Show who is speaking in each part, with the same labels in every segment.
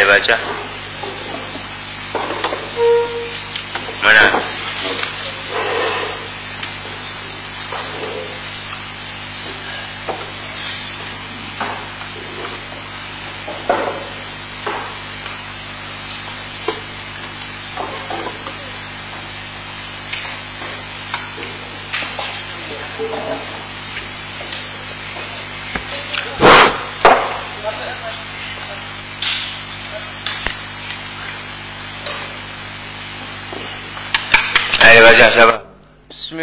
Speaker 1: Ayo baca.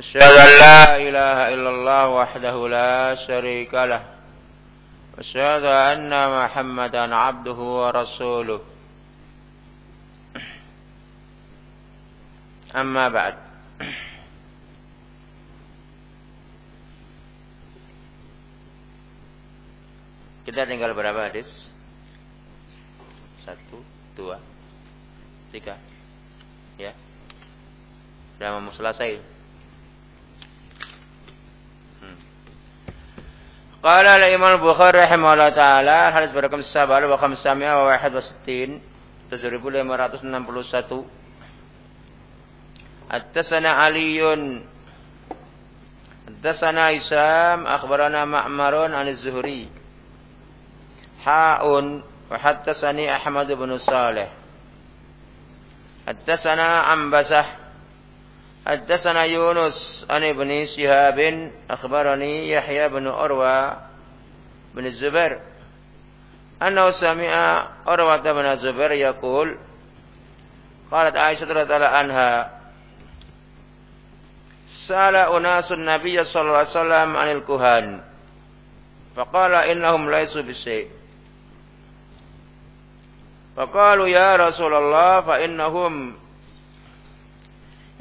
Speaker 1: أشهد أن لا إله إلا الله وحده لا شريك له أشهد أن محمدا عبده ورسوله أما بعد Kita tinggal berapa hadis? Satu, dua, tiga. Ya. Sudah mau selesai. قال الإمام البخاري رحمه الله تعالى حديث برقم السابع و خمسمائة و واحد وستين تجربة لما ساتو التسنى علي التسنى إسام أخبرنا معمر عن الزهري. حاء وحتسني أحمد بن صالح. التسنى عن حدثنا يونس عن ابن شهاب أخبرني يحيى بن أروى بن الزبير أنه سمع أروى بن الزبير يقول قالت عائشة رضي الله عنها سأل أناس النبي صلى الله عليه وسلم عن الكهان فقال إنهم ليسوا بشيء. فقالوا يا رسول الله فإنهم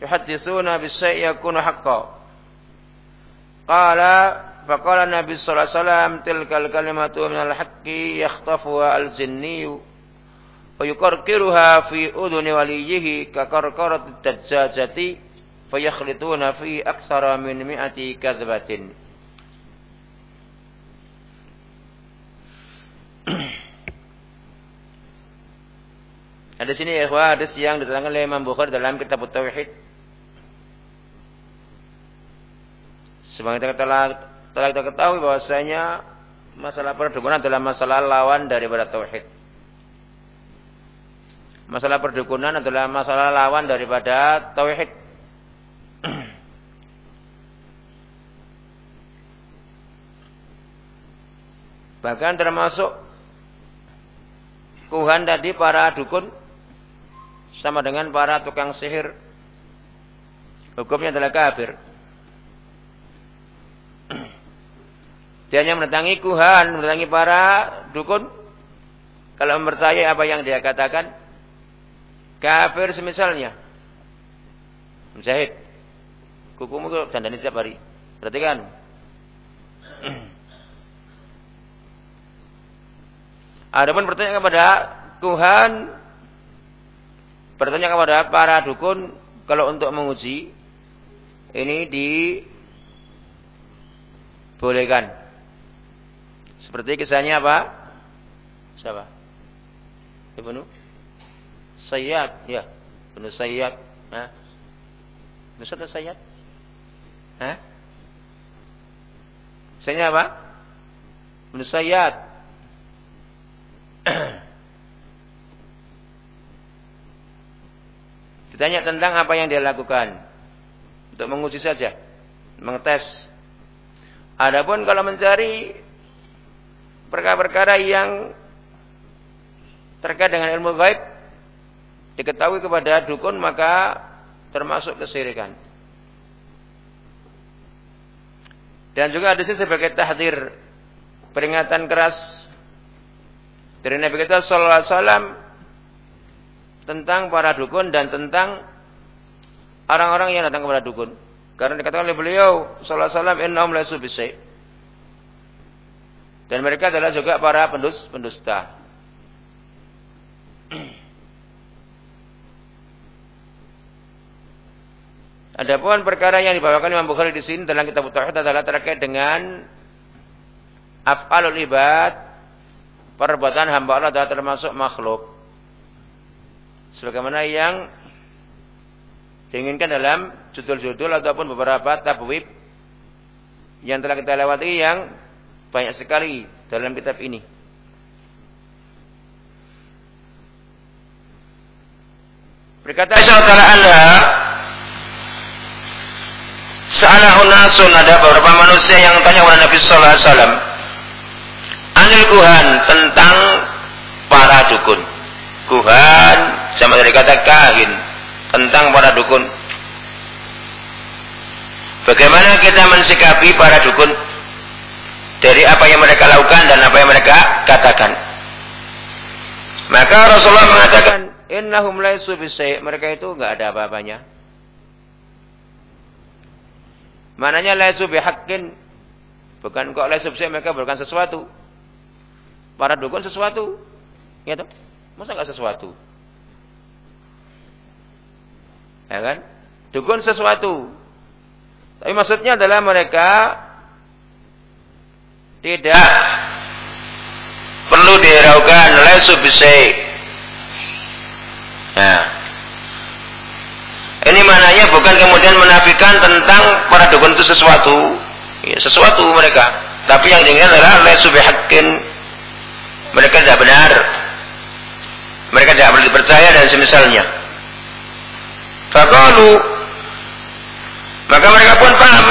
Speaker 1: yuhadditsuna bisyai yakunu haqqan. Qala faqala Nabi sallallahu alaihi wasallam tilkal kalimatu minal haqqi yakhtafuha al-jinni wa yukarkiruha fi uduni waliyihi ka karkarat dajjajati fayakhlituna fi aksara min mi'ati kadzbatin. Ada sini ya, hadis yang diterangkan oleh Imam Bukhari dalam kitab Tauhid Sebagaimana kita telah, telah kita ketahui bahwasanya masalah perdukunan adalah masalah lawan daripada tauhid. Masalah perdukunan adalah masalah lawan daripada tauhid. Bahkan termasuk kuhan tadi para dukun sama dengan para tukang sihir. Hukumnya adalah kafir. Dia hanya mendatangi kuhan, mendatangi para dukun. Kalau mempercayai apa yang dia katakan, kafir semisalnya. Mujahid, kukumu itu dandani setiap hari. Perhatikan. Adapun bertanya kepada Tuhan, bertanya kepada para dukun, kalau untuk menguji, ini dibolehkan. Seperti kisahnya apa? Siapa? Ibnu Sayyad, ya. Ibnu Sayyad. Hah? Ibnu Sayyad? Hah? Kisahnya apa? Ibnu Sayyad. Ditanya tentang apa yang dia lakukan. Untuk menguji saja. Mengetes. Adapun kalau mencari perkara-perkara yang terkait dengan ilmu gaib diketahui kepada dukun maka termasuk kesirikan. Dan juga ada sebagai tahdir peringatan keras dari Nabi kita sallallahu alaihi tentang para dukun dan tentang orang-orang yang datang kepada dukun. Karena dikatakan oleh beliau sallallahu alaihi wasallam innahum laisu Dan mereka adalah juga para pendus pendusta. Adapun perkara yang dibawakan Imam Bukhari di sini dalam kitab Tauhid adalah terkait dengan af'alul ibad, perbuatan hamba Allah adalah termasuk makhluk. Sebagaimana yang diinginkan dalam judul-judul ataupun beberapa tabwib yang telah kita lewati yang banyak sekali dalam kitab ini. Berkata Aisyah Ta'ala Sa'ala unasun ada beberapa manusia yang tanya kepada Nabi sallallahu alaihi wasallam anil kuhan tentang para dukun. Kuhan sama dari kata kahin tentang para dukun. Bagaimana kita mensikapi para dukun dari apa yang mereka lakukan dan apa yang mereka katakan. Maka Rasulullah mengatakan, "Innahum laisu bisai." Mereka itu enggak ada apa-apanya. Mananya laisu bihaqqin. Bukan kok laisu bisai mereka bukan sesuatu. Para dukun sesuatu. Ya toh? Masa enggak sesuatu? Ya kan? Dukun sesuatu. Tapi maksudnya adalah mereka tidak perlu dihiraukan laisu bisai. Nah, ini mananya bukan kemudian menafikan tentang para dukun itu sesuatu. Ya, sesuatu mereka. Tapi yang diinginkan adalah lesu bihaqqin. Mereka tidak benar. Mereka tidak boleh dipercaya dan semisalnya. Fakalu maka mereka pun paham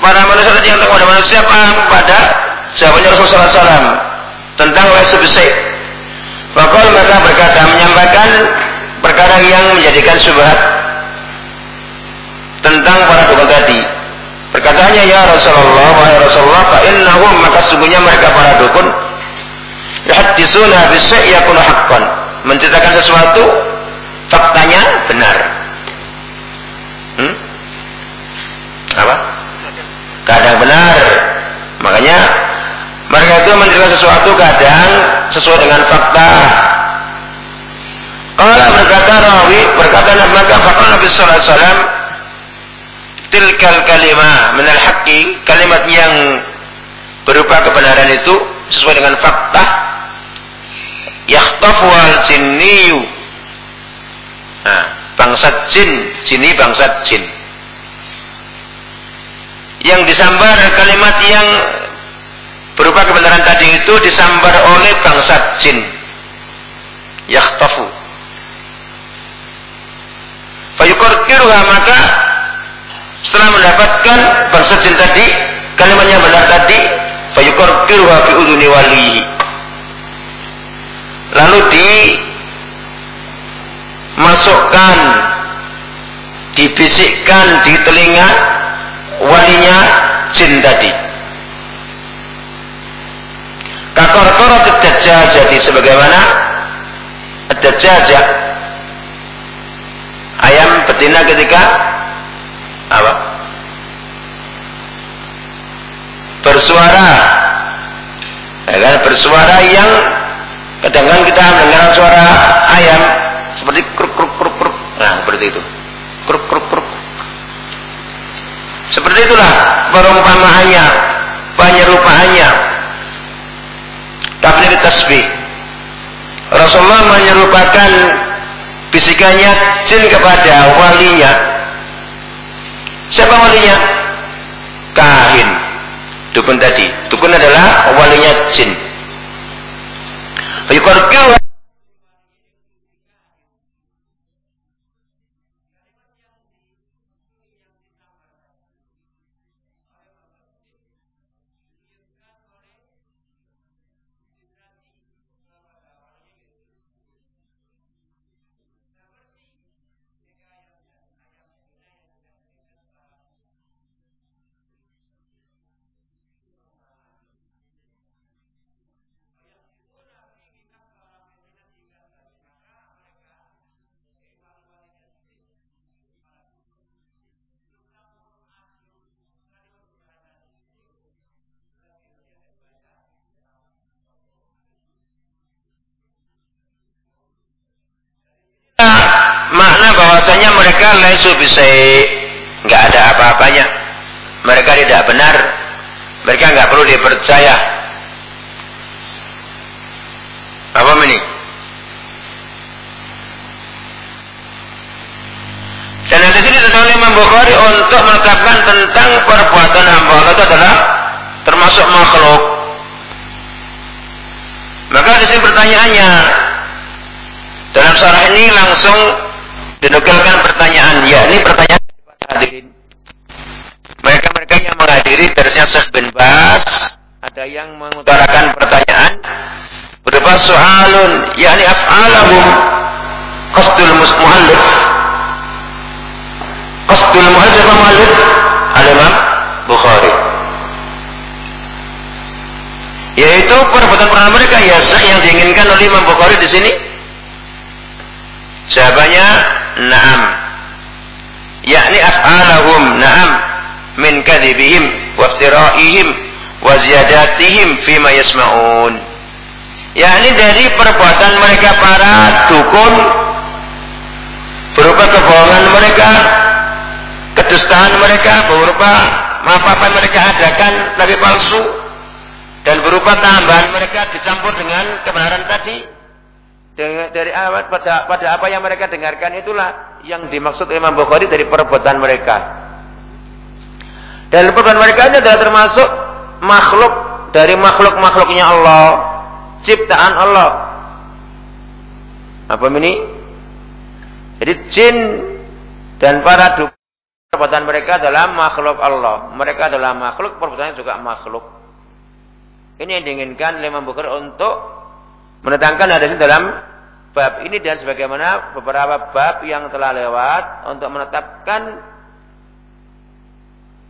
Speaker 1: para manusia yang kepada manusia paham pada jawabannya Rasulullah SAW tentang lesu bisai. Fakal mereka berkata menyampaikan perkara yang menjadikan subhat tentang para dukun tadi. Perkataannya ya Rasulullah, wa ya Rasulullah, fa innahum maka sungguhnya mereka para dukun yuhaddisuna bisyai yakunu haqqan. Menceritakan sesuatu faktanya benar. Hmm? Apa? Kadang benar. Makanya mereka itu menceritakan sesuatu kadang sesuai dengan fakta. Kalau berkata rawi berkata maka fakta Nabi sallallahu alaihi wasallam tilkal kalimah minal haqqi kalimat yang berupa kebenaran itu sesuai dengan fakta yakhtafu al jinniyu nah, bangsat jin jini bangsat jin yang disambar kalimat yang berupa kebenaran tadi itu disambar oleh bangsat jin yakhtafu fayukarkiruha maka setelah mendapatkan bangsa jin tadi, kalimatnya benar tadi, fayukarkiruha fi uduni walihi. Lalu dimasukkan, dibisikkan di telinga walinya jin tadi. Kakor-korot dajjal jadi sebagaimana dajjal ayam betina ketika apa? Bersuara. Ya kan? Bersuara yang kadang-kadang kita mendengar suara ayam seperti kruk kruk kruk kruk. Nah, seperti itu. Kruk kruk kruk. Seperti itulah perumpamaannya, penyerupaannya. Tapi tasbih. Rasulullah menyerupakan bisikannya jin kepada walinya Siapa walinya? Kahin. Dukun tadi. Dukun adalah walinya jin. Fayukarkiru mereka laisu bisa nggak ada apa-apanya. Mereka tidak benar. Mereka nggak perlu dipercaya. Apa ini? Dan di sini oleh Imam Bukhari untuk menetapkan tentang perbuatan hamba Allah itu adalah termasuk makhluk. Maka di sini pertanyaannya dalam surah ini langsung dinukilkan pertanyaan, yakni pertanyaan hadirin. Mereka-mereka yang menghadiri terusnya Syekh bin Bas, ada yang mengutarakan pertanyaan berupa soalun, yakni af'alahum qasdul muallif. Qasdul muallif muallif? al-Imam Bukhari. Yaitu perbuatan-perbuatan mereka ya yang diinginkan oleh Imam Bukhari di sini. Jawabannya na'am. Yakni af'alahum na'am. Min kadhibihim wa iftiraihim wa ziyadatihim fima yasma'un. Yakni dari perbuatan mereka para dukun berupa kebohongan mereka kedustaan mereka berupa apa-apa mereka adakan tapi palsu dan berupa tambahan mereka dicampur dengan kebenaran tadi dari awal pada pada apa yang mereka dengarkan itulah yang dimaksud Imam Bukhari dari perbuatan mereka dan perbuatan mereka ini adalah termasuk makhluk dari makhluk-makhluknya Allah ciptaan Allah apa ini jadi jin dan para Perbuatan mereka adalah makhluk Allah. Mereka adalah makhluk, perbuatannya juga makhluk. Ini yang diinginkan Imam Bukhari untuk menetangkan hadis dalam bab ini dan sebagaimana beberapa bab yang telah lewat untuk menetapkan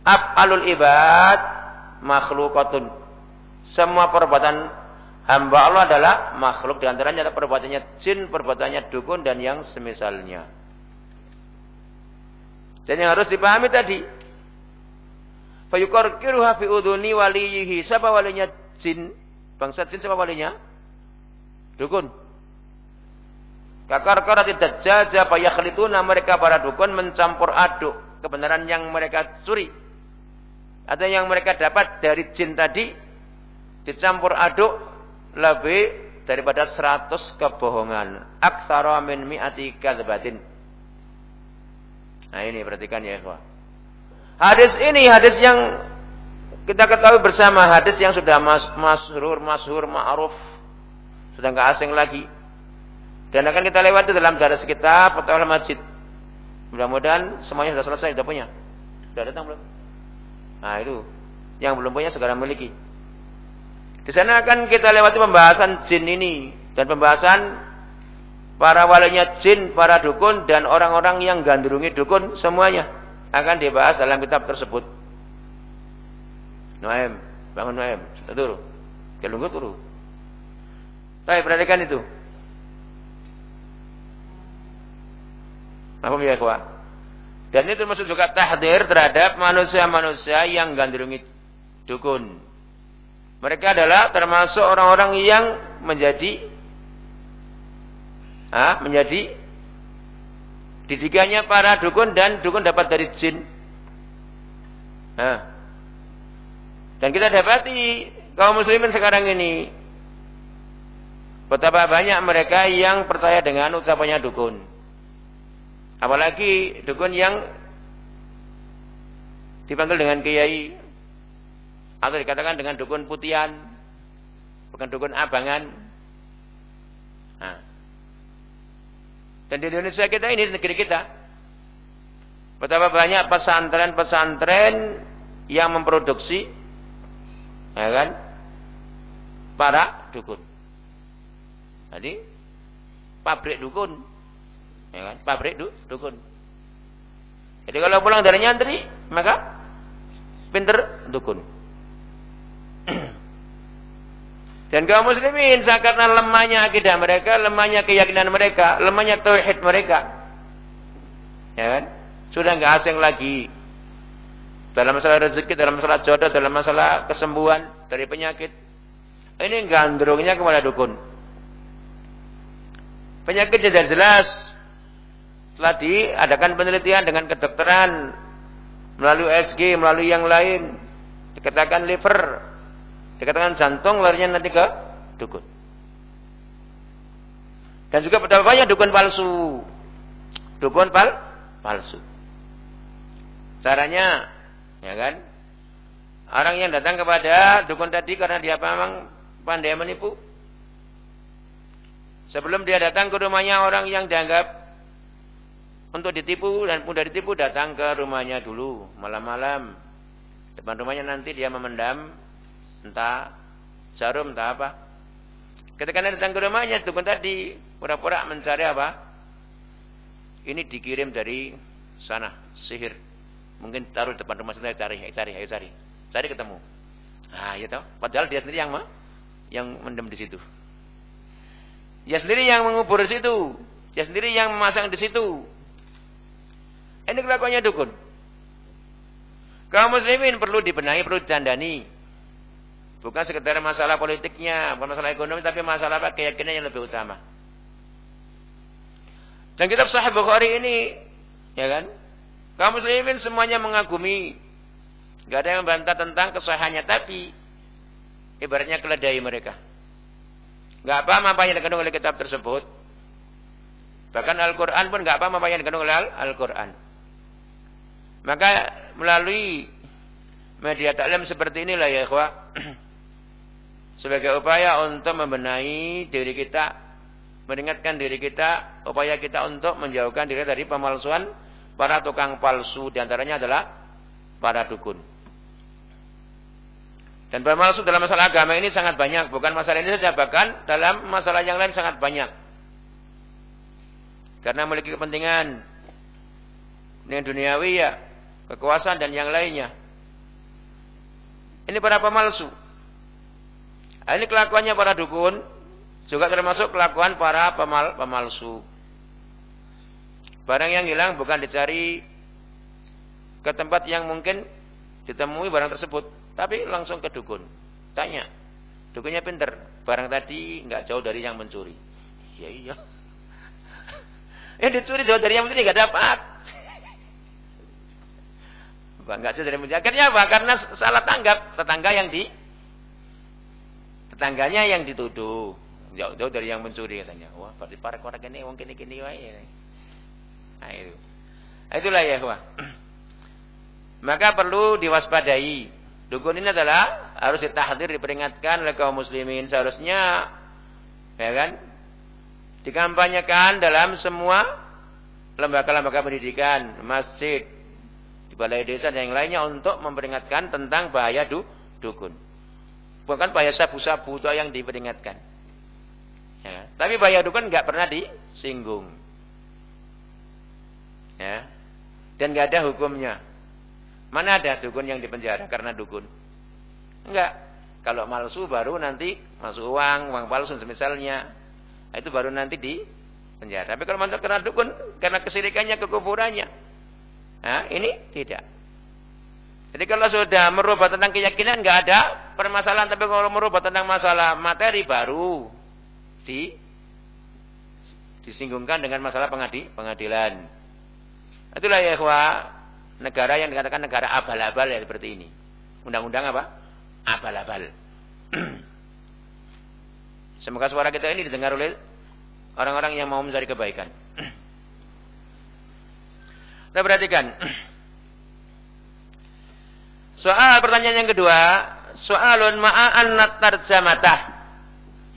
Speaker 1: af'alul ibad makhlukatun. Semua perbuatan hamba Allah adalah makhluk di antaranya perbuatannya jin, perbuatannya dukun dan yang semisalnya. Dan yang harus dipahami tadi. Fayukarkiruha fi udhuni waliyihi. Siapa walinya jin? Bangsa jin siapa walinya? Dukun. Kakar karati dajjal yakhlituna mereka para dukun mencampur aduk kebenaran yang mereka curi. Atau yang mereka dapat dari jin tadi dicampur aduk lebih daripada seratus kebohongan. Aksara min mi'ati kadbatin. Nah ini perhatikan ya ikhwah. Hadis ini hadis yang kita ketahui bersama hadis yang sudah mas, masyhur, masyhur, ma'ruf. Enggak asing lagi. Dan akan kita lewati dalam darah kita Fatwa Masjid. Mudah-mudahan semuanya sudah selesai, sudah punya. Sudah datang belum? Nah itu. Yang belum punya segera miliki. Di sana akan kita lewati pembahasan jin ini dan pembahasan para walinya jin, para dukun dan orang-orang yang gandrungi dukun semuanya akan dibahas dalam kitab tersebut. Noem, bangun Noem, sudah turu. Kelunggu turu. Tapi perhatikan itu. Apa ya kuat? Dan ini termasuk juga tahdir terhadap manusia-manusia yang gandrungi dukun. Mereka adalah termasuk orang-orang yang menjadi ah, menjadi didikannya para dukun dan dukun dapat dari jin. Nah. Dan kita dapati kaum muslimin sekarang ini betapa banyak mereka yang percaya dengan ucapannya dukun. Apalagi dukun yang dipanggil dengan kiai atau dikatakan dengan dukun putian, bukan dukun abangan. Nah, dan di Indonesia kita ini, negeri kita. Betapa banyak pesantren-pesantren yang memproduksi ya kan, para dukun. Jadi pabrik dukun. Ya kan? Pabrik du, dukun. Jadi kalau pulang dari nyantri, maka pinter dukun. Dan kaum muslimin karena lemahnya akidah mereka, lemahnya keyakinan mereka, lemahnya tauhid mereka. Ya kan? Sudah enggak asing lagi dalam masalah rezeki, dalam masalah jodoh, dalam masalah kesembuhan dari penyakit. Ini gandrungnya kepada dukun. Penyakit tidak jelas. Setelah diadakan penelitian dengan kedokteran melalui SG, melalui yang lain, dikatakan liver, dikatakan jantung, larinya nanti ke dukun. Dan juga betapa banyak dukun palsu. Dukun pal palsu. Caranya, ya kan? Orang yang datang kepada dukun tadi karena dia memang pandai menipu. Sebelum dia datang ke rumahnya orang yang dianggap untuk ditipu dan mudah ditipu datang ke rumahnya dulu malam-malam. Depan rumahnya nanti dia memendam entah jarum entah apa. Ketika dia datang ke rumahnya dukun tadi pura-pura mencari apa? Ini dikirim dari sana sihir. Mungkin taruh depan rumah saya cari, cari, ayo cari. Cari ketemu. Ah, ya tahu. Padahal dia sendiri yang mah yang mendem di situ. Dia sendiri yang mengubur di situ. Dia sendiri yang memasang di situ. Ini kelakuannya dukun. Kaum muslimin perlu dibenahi, perlu ditandani. Bukan sekedar masalah politiknya, bukan masalah ekonomi, tapi masalah apa? Keyakinan yang lebih utama. Dan kitab Sahih Bukhari ini, ya kan? Kaum muslimin semuanya mengagumi. Gak ada yang membantah tentang kesahihannya, tapi ibaratnya keledai mereka. Gak apa apa yang dikandung oleh kitab tersebut. Bahkan Al-Quran pun gak apa apa yang dikandung oleh Al-Quran. Maka melalui media taklim seperti inilah ya ikhwah sebagai upaya untuk membenahi diri kita, mengingatkan diri kita, upaya kita untuk menjauhkan diri dari pemalsuan para tukang palsu di antaranya adalah para dukun. Dan pemalsu dalam masalah agama ini sangat banyak, bukan masalah ini saja, bahkan dalam masalah yang lain sangat banyak. Karena memiliki kepentingan dengan duniawi ya, kekuasaan dan yang lainnya. Ini para pemalsu. Nah, ini kelakuannya para dukun, juga termasuk kelakuan para pemal pemalsu. Barang yang hilang bukan dicari ke tempat yang mungkin ditemui barang tersebut, tapi langsung ke dukun. Tanya, dukunnya pinter, barang tadi nggak jauh dari yang mencuri. Ya iya. Yang dicuri jauh dari yang mencuri nggak dapat. Enggak dari menjaga. Akhirnya apa? Karena salah tanggap tetangga yang di tetangganya yang dituduh. Jauh-jauh dari yang mencuri katanya. Wah, berarti para orang ini wong kini-kini wae. Nah, itu. Nah, itulah ya, wah. Maka perlu diwaspadai. Dukun ini adalah harus ditahdir, diperingatkan oleh kaum muslimin. Seharusnya ya kan? Dikampanyekan dalam semua lembaga-lembaga pendidikan, masjid, balai desa dan yang lainnya untuk memperingatkan tentang bahaya du, dukun. Bukan bahaya sabu-sabu itu yang diperingatkan. Ya. Tapi bahaya dukun nggak pernah disinggung. Ya. Dan nggak ada hukumnya. Mana ada dukun yang dipenjara karena dukun? Enggak. Kalau malsu baru nanti masuk uang, uang palsu misalnya. Itu baru nanti di penjara. Tapi kalau masuk karena dukun, karena kesirikannya, kekufurannya, Nah, ini tidak. Jadi kalau sudah merubah tentang keyakinan nggak ada permasalahan, tapi kalau merubah tentang masalah materi baru di disinggungkan dengan masalah pengadi, pengadilan. Itulah ya negara yang dikatakan negara abal-abal ya seperti ini. Undang-undang apa? Abal-abal. Semoga suara kita ini didengar oleh orang-orang yang mau mencari kebaikan. Kita perhatikan. Soal pertanyaan yang kedua, soalun ma'an tarjamatah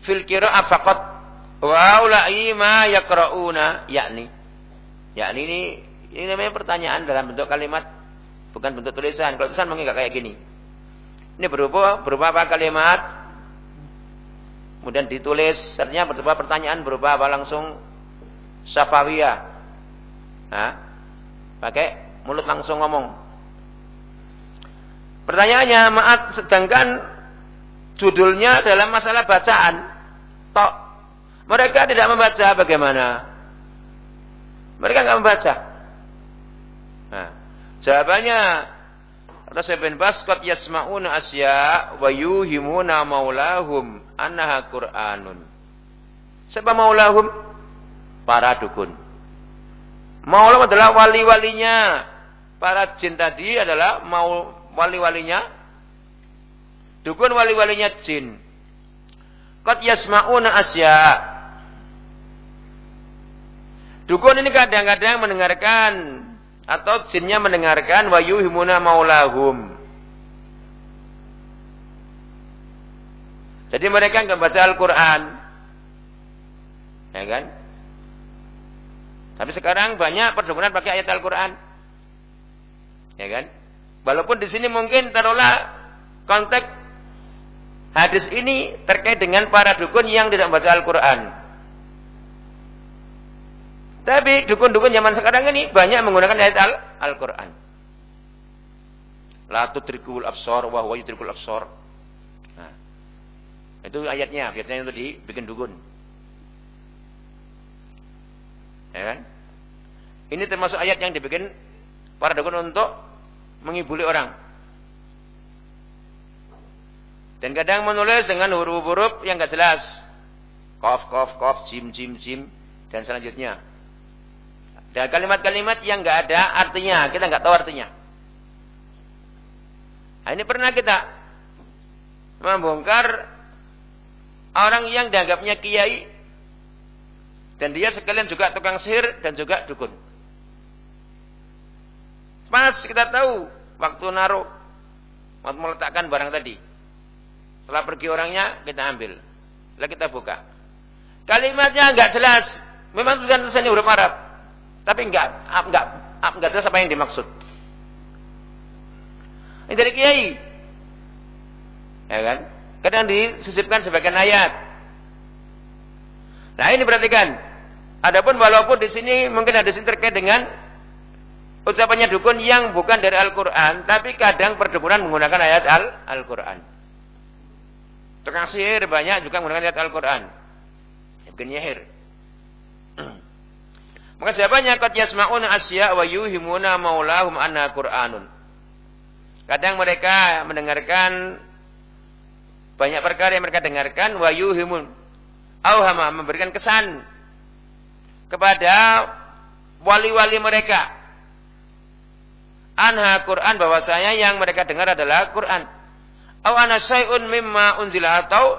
Speaker 1: fil qira'ah faqat wa ulai ma yaqra'una yakni. Yakni ini ini namanya pertanyaan dalam bentuk kalimat bukan bentuk tulisan. Kalau tulisan mungkin enggak kayak gini. Ini berupa berupa apa kalimat kemudian ditulis artinya berupa pertanyaan berupa apa langsung safawiyah. Nah, Pakai mulut langsung ngomong. Pertanyaannya, maaf, sedangkan judulnya dalam masalah bacaan. Tok. Mereka tidak membaca bagaimana? Mereka nggak membaca. Nah, jawabannya kata Syekh bin Bas qad yasma'una asya wa yuhimuna maulahum annaha Qur'anun. Siapa maulahum? Para dukun. Maulahum adalah wali-walinya. Para jin tadi adalah mau wali-walinya. Dukun wali-walinya jin. Qad yasma'una asya. Dukun ini kadang-kadang mendengarkan atau jinnya mendengarkan wa yuhimuna maulahum. Jadi mereka nggak baca Al-Quran. Ya kan? Tapi sekarang banyak perdukunan pakai ayat Al-Quran. Ya kan? Walaupun di sini mungkin taruhlah konteks hadis ini terkait dengan para dukun yang tidak membaca Al-Quran. Tapi dukun-dukun zaman sekarang ini banyak menggunakan ayat Al-Quran. La tudrikul absor wa huwa yudrikul absor. Nah, itu ayatnya, biasanya itu dibikin dukun. Ya kan? Ini termasuk ayat yang dibikin para dukun untuk mengibuli orang. Dan kadang menulis dengan huruf-huruf yang gak jelas. Kof, kof, kof, jim, jim, jim. Dan selanjutnya. Dan kalimat-kalimat yang nggak ada artinya, kita nggak tahu artinya. Nah, ini pernah kita membongkar orang yang dianggapnya kiai dan dia sekalian juga tukang sihir dan juga dukun. Pas kita tahu waktu naruh, waktu meletakkan barang tadi. Setelah pergi orangnya kita ambil, lalu kita buka. Kalimatnya nggak jelas, memang tulisan tulisannya huruf Arab. Tapi enggak, enggak, enggak jelas apa yang dimaksud. Ini dari kiai. Ya kan? Kadang disisipkan sebagian ayat. Nah ini perhatikan. Adapun walaupun di sini mungkin ada sini terkait dengan ucapannya dukun yang bukan dari Al-Quran, tapi kadang perdukunan menggunakan ayat Al-Quran. Tukang sihir banyak juga menggunakan ayat Al-Quran. Bukan nyihir. Maka jawabannya qad yasma'una asya wa yuhimuna maulahum anna Qur'anun. Kadang mereka mendengarkan banyak perkara yang mereka dengarkan wa yuhimun auhama memberikan kesan kepada wali-wali mereka anha Quran bahwasanya yang mereka dengar adalah Quran. Au ana syai'un mimma unzila atau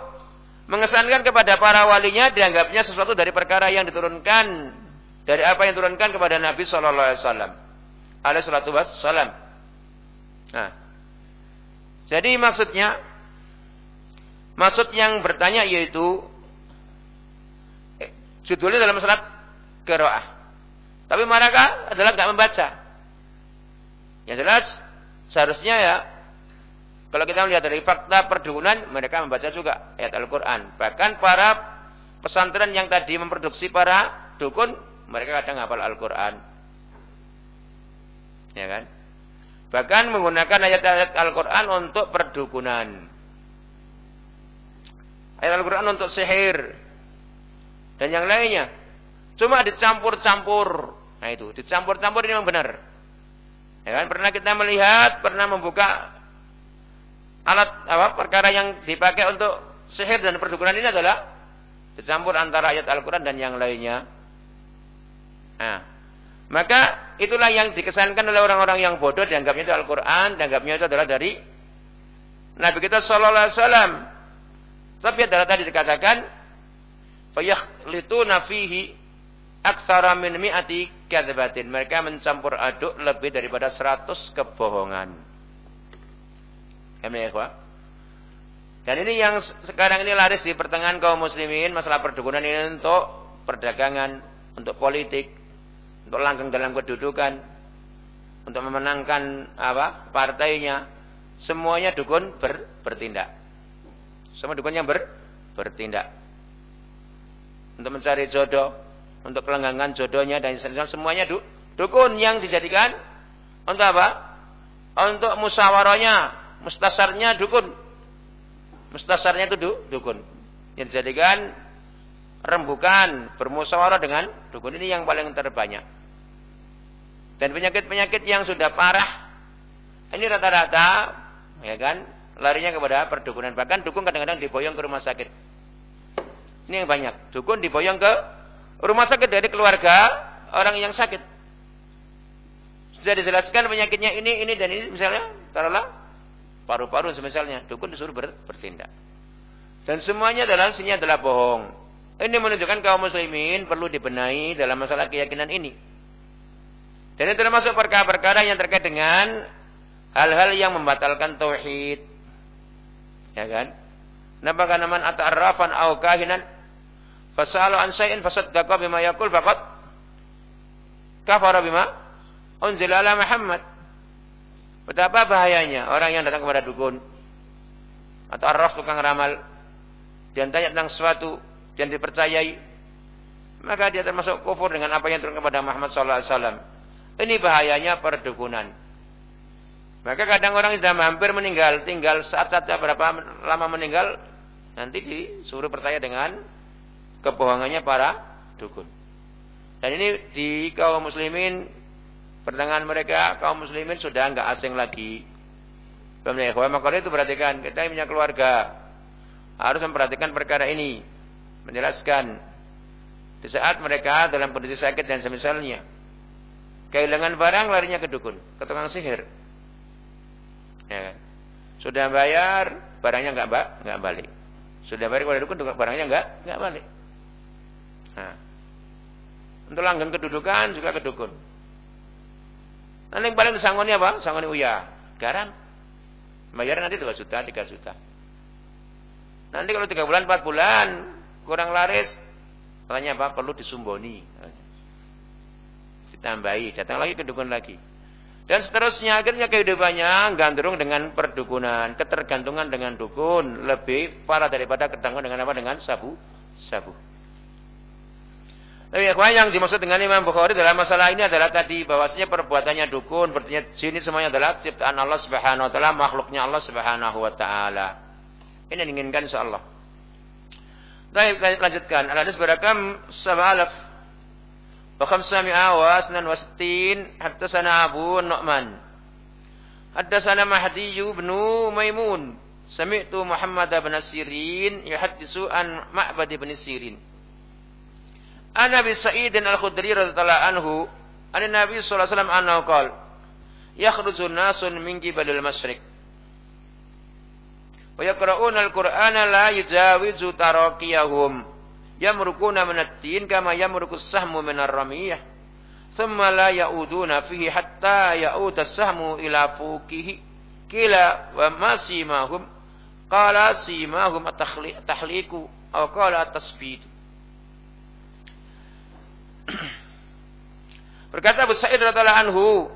Speaker 1: mengesankan kepada para walinya dianggapnya sesuatu dari perkara yang diturunkan dari apa yang turunkan kepada Nabi Shallallahu Alaihi Wasallam. Alaihi salatu wassalam. Nah, jadi maksudnya, maksud yang bertanya yaitu eh, judulnya dalam surat Qiraah. Tapi mereka adalah nggak membaca. Yang jelas seharusnya ya kalau kita melihat dari fakta perdukunan mereka membaca juga ayat Al-Qur'an. Bahkan para pesantren yang tadi memproduksi para dukun mereka kadang hafal Al-Quran. Ya kan? Bahkan menggunakan ayat-ayat Al-Quran untuk perdukunan. Ayat Al-Quran untuk sihir. Dan yang lainnya. Cuma dicampur-campur. Nah itu, dicampur-campur ini memang benar. Ya kan? Pernah kita melihat, pernah membuka alat apa perkara yang dipakai untuk sihir dan perdukunan ini adalah dicampur antara ayat Al-Quran dan yang lainnya. Nah, maka itulah yang dikesankan oleh orang-orang yang bodoh dianggapnya itu Al-Quran, dianggapnya itu adalah dari Nabi kita Sallallahu Alaihi Wasallam. Tapi adalah tadi dikatakan, fayakhlituna fihi aksara min mi'ati kadzabatin. Mereka mencampur aduk lebih daripada seratus kebohongan. Ya, Dan ini yang sekarang ini laris di pertengahan kaum muslimin masalah perdukunan ini untuk perdagangan, untuk politik, untuk langgeng dalam kedudukan, untuk memenangkan apa partainya, semuanya dukun ber, bertindak. Semua dukun yang ber, bertindak. Untuk mencari jodoh, untuk kelanggangan jodohnya dan semuanya du, dukun yang dijadikan untuk apa? Untuk musyawarahnya, mustasarnya dukun. Mustasarnya itu du, dukun. Yang dijadikan rembukan, bermusyawarah dengan dukun ini yang paling terbanyak. Dan penyakit-penyakit yang sudah parah ini rata-rata ya kan larinya kepada perdukunan. Bahkan dukun kadang-kadang diboyong ke rumah sakit. Ini yang banyak. Dukun diboyong ke rumah sakit dari keluarga orang yang sakit. Sudah dijelaskan penyakitnya ini, ini dan ini misalnya, taruhlah paru-paru misalnya, dukun disuruh ber, bertindak. Dan semuanya adalah isinya adalah bohong. Ini menunjukkan kaum muslimin perlu dibenahi dalam masalah keyakinan ini. Dan itu termasuk perkara-perkara yang terkait dengan hal-hal yang membatalkan tauhid. Ya kan? Napa kana man ata'arrafan aw kahinan fasalu an syai'in fasaddaqa bima yaqul faqad kafara bima unzila ala Muhammad. Betapa bahayanya orang yang datang kepada dukun atau arraf tukang ramal dan tanya tentang sesuatu yang dipercayai maka dia termasuk kufur dengan apa yang turun kepada Muhammad sallallahu alaihi wasallam. Ini bahayanya perdukunan. Maka kadang orang sudah hampir meninggal, tinggal saat saja berapa lama meninggal, nanti disuruh percaya dengan kebohongannya para dukun. Dan ini di kaum muslimin pertengahan mereka kaum muslimin sudah enggak asing lagi. Maka itu perhatikan, kita punya keluarga harus memperhatikan perkara ini, menjelaskan di saat mereka dalam kondisi sakit dan semisalnya kehilangan barang larinya ke dukun, ke tukang sihir. Ya. Sudah bayar, barangnya enggak ba enggak balik. Sudah bayar kepada dukun, barangnya enggak enggak balik. Nah. Untuk langgeng kedudukan juga ke dukun. Nanti yang paling disangoni apa? Sangoni uya. Garam. Bayar nanti 2 juta, 3 juta. Nanti kalau 3 bulan, 4 bulan, kurang laris. Makanya apa? Perlu disumboni. Ditambahi. Datang lagi ke dukun lagi. Dan seterusnya akhirnya kehidupannya gandrung dengan perdukunan. Ketergantungan dengan dukun. Lebih parah daripada ketergantungan dengan apa? Dengan sabu. Sabu. Tapi ikhwan yang dimaksud dengan Imam Bukhari dalam masalah ini adalah tadi bahwasanya perbuatannya dukun, berarti sini semuanya adalah ciptaan Allah Subhanahu wa taala, makhluknya Allah Subhanahu wa taala. Ini yang diinginkan insyaallah. Baik, lanjutkan. Al-hadis berakam sab'alaf wa khamsami'a wa asnan wa sittin hatta sana Abu Nu'man. Haddatsana Mahdi bin Maimun. Sami'tu Muhammad bin Sirin yuhaddisu an Ma'bad bin Sirin. An Sa'id Al-Khudri radhiyallahu anhu, an Nabi sallallahu alaihi wasallam annahu qala, yakhruju nasun min qibalil masyriq. Wa yaqra'una al-Qur'ana la yujawizu taraqiyahum. Yamrukuna min at-tin kama yamruku as-sahmu min ar-ramiyah. Thumma la ya'uduna fihi hatta ya'uda as-sahmu ila fukihi. Kila wa ma simahum. Qala simahum at-tahliku. Atau qala at-tasbid. Berkata Abu Sa'id radhiyallahu anhu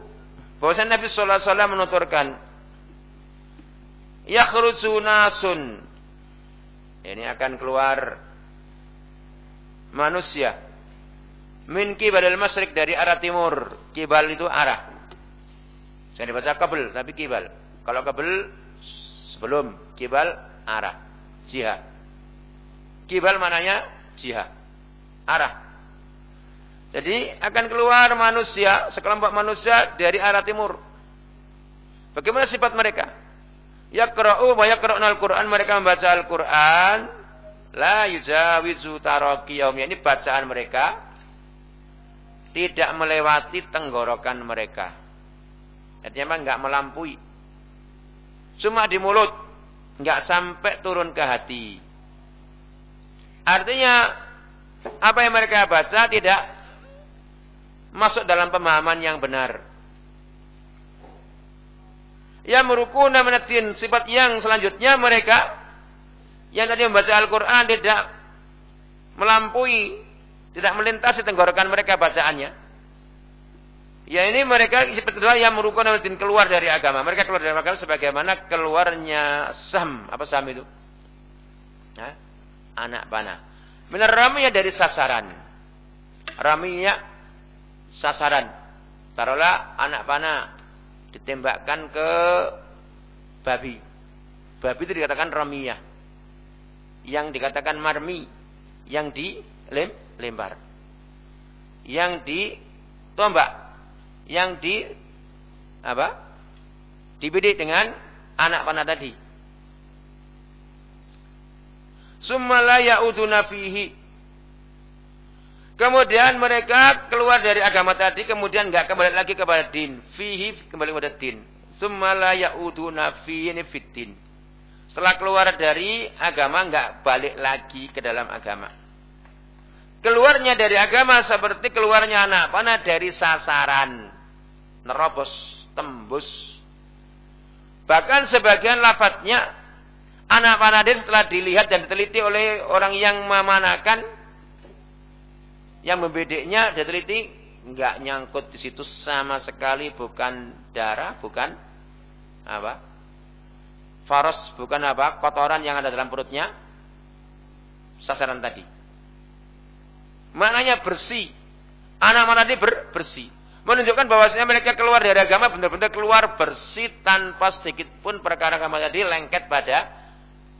Speaker 1: bahwa Nabi sallallahu alaihi wasallam menuturkan yakhruju nasun ini akan keluar manusia. Min kibalil masyrik dari arah timur. Kibal itu arah. Saya dibaca kabel tapi kibal. Kalau kabel sebelum kibal arah. Jihad. Kibal mananya jihad. Arah. Jadi akan keluar manusia, sekelompok manusia dari arah timur. Bagaimana sifat mereka? Yaqra'u wa yaqra'una al-Qur'an, mereka membaca Al-Qur'an la yujawizu taraqiyahum. Ini bacaan mereka tidak melewati tenggorokan mereka. Artinya memang enggak melampaui. Cuma di mulut, enggak sampai turun ke hati. Artinya apa yang mereka baca tidak masuk dalam pemahaman yang benar. Ya merukuna menetin sifat yang selanjutnya mereka yang tadi membaca Al-Quran tidak melampaui, tidak melintasi tenggorokan mereka bacaannya. Ya ini mereka sifat kedua yang merukuna menetin keluar dari agama. Mereka keluar dari agama sebagaimana keluarnya sam. Apa sam itu? Hah? Anak panah. Benar ramenya dari sasaran. Raminya sasaran. Taruhlah anak panah ditembakkan ke babi. Babi itu dikatakan ramiyah. Yang dikatakan marmi. Yang dilempar. Yang ditombak. Yang di apa? Dibidik dengan anak panah tadi. Summa la fihi Kemudian mereka keluar dari agama tadi, kemudian nggak kembali lagi kepada din. Fihi kembali kepada din. Sumala ya'uduna fihi fitin. Setelah keluar dari agama nggak balik lagi ke dalam agama. Keluarnya dari agama seperti keluarnya anak panah dari sasaran. Nerobos, tembus. Bahkan sebagian lafadznya anak panah setelah dilihat dan diteliti oleh orang yang memanakan yang membedeknya diteliti nggak nyangkut di situ sama sekali bukan darah, bukan apa? Faros, bukan apa? Kotoran yang ada dalam perutnya. Sasaran tadi. Maknanya bersih. Anak mana tadi ber, bersih. Menunjukkan bahwasanya mereka keluar dari agama benar-benar keluar bersih tanpa sedikit pun perkara agama tadi lengket pada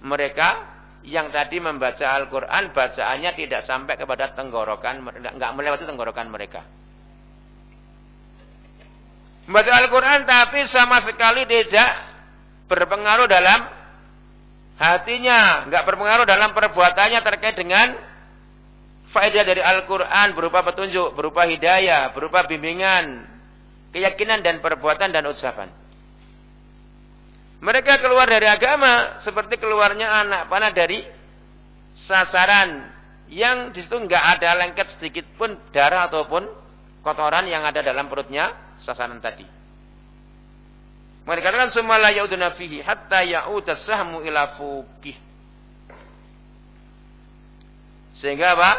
Speaker 1: mereka yang tadi membaca Al-Quran, bacaannya tidak sampai kepada tenggorokan, nggak melewati tenggorokan mereka. Membaca Al-Quran tapi sama sekali tidak berpengaruh dalam hatinya, nggak berpengaruh dalam perbuatannya terkait dengan faedah dari Al-Quran berupa petunjuk, berupa hidayah, berupa bimbingan, keyakinan dan perbuatan dan ucapan. Mereka keluar dari agama seperti keluarnya anak panah dari sasaran yang di situ nggak ada lengket sedikit pun darah ataupun kotoran yang ada dalam perutnya sasaran tadi. Mereka katakan semua la fihi hatta ya'uda sahmu ila fuqih. Sehingga apa?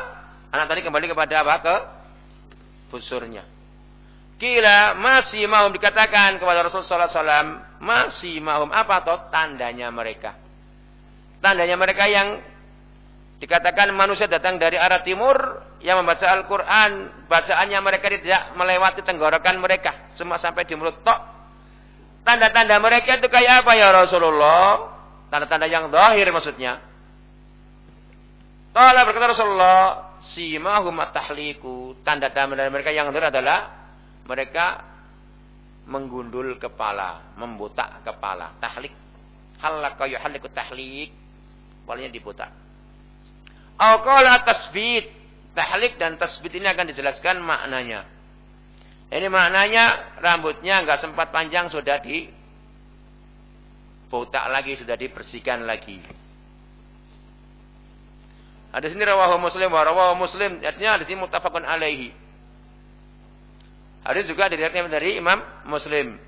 Speaker 1: Anak tadi kembali kepada apa? Ke busurnya. Kila masih mau dikatakan kepada Rasulullah SAW masih mahum apa atau tandanya mereka. Tandanya mereka yang dikatakan manusia datang dari arah timur yang membaca Al-Quran, bacaannya mereka tidak melewati tenggorokan mereka, semua sampai di mulut tok. Tanda-tanda mereka itu kayak apa ya Rasulullah? Tanda-tanda yang dohir maksudnya. Kalau berkata Rasulullah, simahum tahliku. Tanda-tanda mereka yang dohir adalah mereka menggundul kepala, membotak kepala, tahlik. Halaka yuhalliku tahlik. Walanya dibotak. Awqala tasbit. Tahlik dan tasbit ini akan dijelaskan maknanya. Ini maknanya rambutnya enggak sempat panjang sudah di botak lagi, sudah dibersihkan lagi. Ada sini rawahu Muslim wa rawahu Muslim, artinya di sini muttafaqun alaihi. Hadis juga diriwayatkan dari Imam Muslim.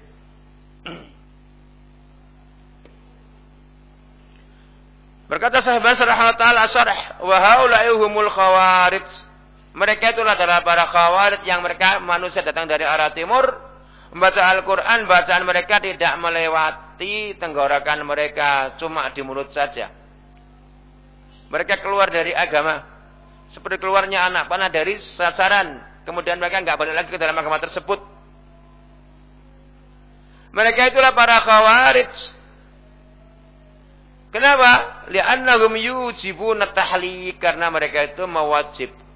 Speaker 1: Berkata sahabat sallallahu taala syarh wa haula'i. Mereka itulah adalah para khawarij yang mereka manusia datang dari arah timur membaca Al-Qur'an bacaan mereka tidak melewati tenggorokan mereka cuma di mulut saja. Mereka keluar dari agama seperti keluarnya anak panah dari sasaran Kemudian mereka nggak balik lagi ke dalam agama tersebut. Mereka itulah para khawarij. Kenapa? Li'annahum yujibuna tahliq karena mereka itu mewajibkan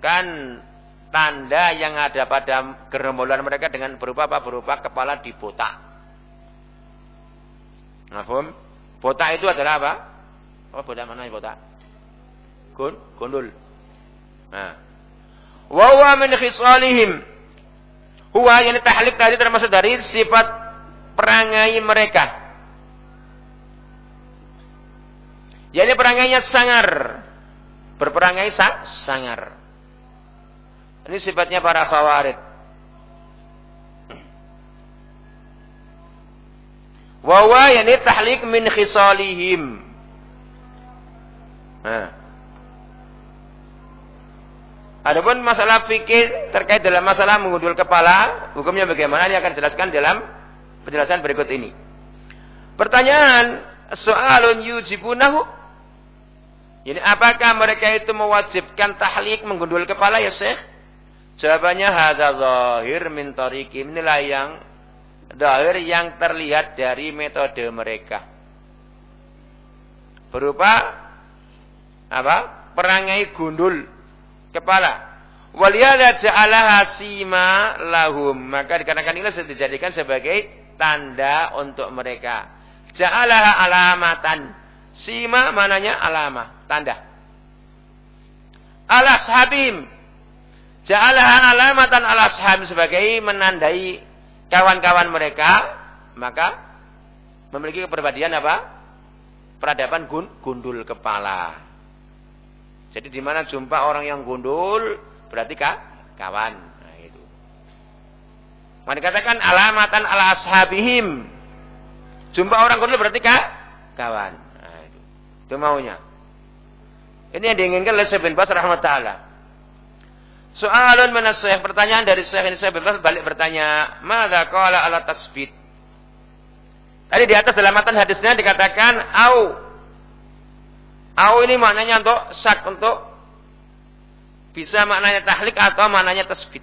Speaker 1: tanda yang ada pada gerombolan mereka dengan berupa apa? Berupa kepala dibotak. Ngafum? Botak itu adalah apa? Apa botak mana botak? Gun, gundul. Nah, Wa huwa min khisalihim. Huwa yang tahlik tadi termasuk dari sifat perangai mereka. Yani perangainya sangar. Berperangai sa sangar. Ini sifatnya para khawarid. Wawa yani tahlik min khisalihim. Nah. Adapun masalah fikih terkait dalam masalah mengundul kepala, hukumnya bagaimana ini akan dijelaskan dalam penjelasan berikut ini. Pertanyaan, soalun yujibunahu. Ini apakah mereka itu mewajibkan tahlik menggundul kepala ya Syekh? Jawabannya hadza zahir min tariqim. Inilah yang zahir yang terlihat dari metode mereka. Berupa apa? Perangai gundul kepala. Waliyada ja'alaha sima lahum. Maka dikarenakan ini dijadikan sebagai tanda untuk mereka. Ja'alaha alamatan. Sima mananya alama, tanda. Ala sahabim. Ja'alaha alamatan ala ashab sebagai menandai kawan-kawan mereka, maka memiliki kepribadian apa? Peradaban gundul kepala. Jadi di mana jumpa orang yang gundul, berarti kah? kawan. Nah, itu. Maka dikatakan alamatan ala ashabihim. Jumpa orang gundul berarti kah? kawan. Nah, itu. itu maunya. Ini yang diinginkan oleh Syekh bin Bas rahmatullah. Soalun mana Pertanyaan dari Syekh ini Syekh bin Bas balik bertanya, "Madza qala ala tasbit?" Tadi di atas dalam matan hadisnya dikatakan au. Au ini maknanya untuk sak untuk bisa maknanya tahlik atau maknanya tasbit.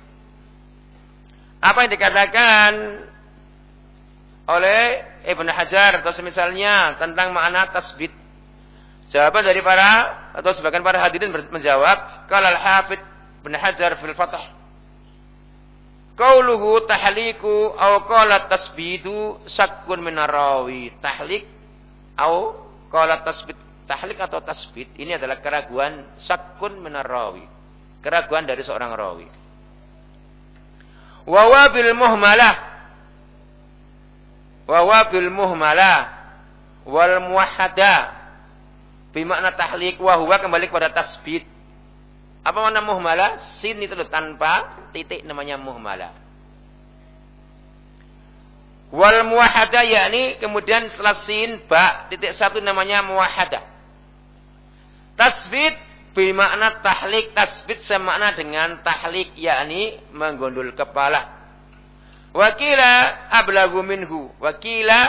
Speaker 1: Apa yang dikatakan oleh Ibn Hajar atau semisalnya tentang makna tasbit. Jawaban dari para atau sebagian para hadirin menjawab, kalau al-Hafidz Ibn Hajar fil Fath Qauluhu tahliku au qala tasbidu sakkun minarawi. Tahlik au qala tasbid. Tahlik atau tasbid ini adalah keraguan sakkun minarawi. Keraguan dari seorang rawi. Wa bil muhmalah. Wa bil muhmalah wal muwahhada Bimakna tahlik wa huwa kembali kepada tasbid. Apa makna muhmala? Sin itu loh, tanpa titik namanya muhmala. Wal muwahada yakni kemudian setelah sin ba titik satu namanya muwahada. Tasbid bermakna tahlik, tasbid semakna dengan tahlik yakni menggondol kepala. Wakila ablagu minhu. Wakila